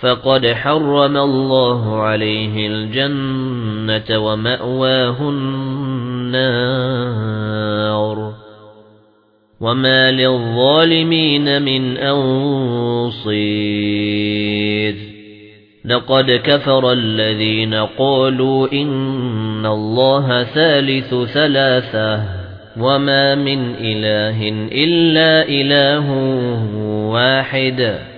فَقَدْ حَرَّمَ اللَّهُ عَلَيْهِ الْجَنَّةَ وَمَأْوَاهُ النَّارُ. وَمَا لِلظَّالِمِينَ مِنْ أَنصِيرٍ. لَقَدْ كَفَرَ الَّذِينَ قَالُوا إِنَّ اللَّهَ ثَالِثُ ثَلَاثَةٍ. وَمَا مِنْ إِلَٰهٍ إِلَّا إِلَٰهٌ وَاحِدٌ.